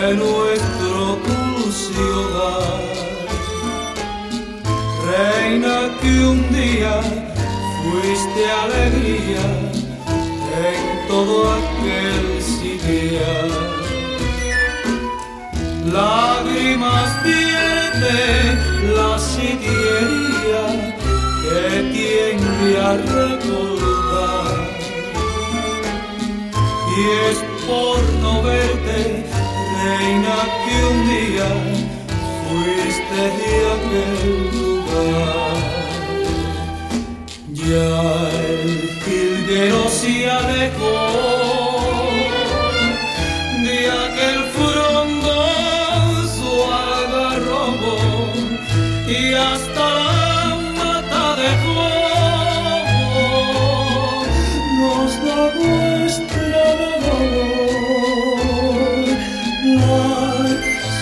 de nuestro dulce hogar. Reina que un día fuiste alegría en todo aquel sitio. Lágrimas vierte la sitiería que tiende a recordar. Y es por no verte, reina, que un día fuiste de aquel lugar. Ya el jilguero se alejó de aquel frondoso algarrobo y hasta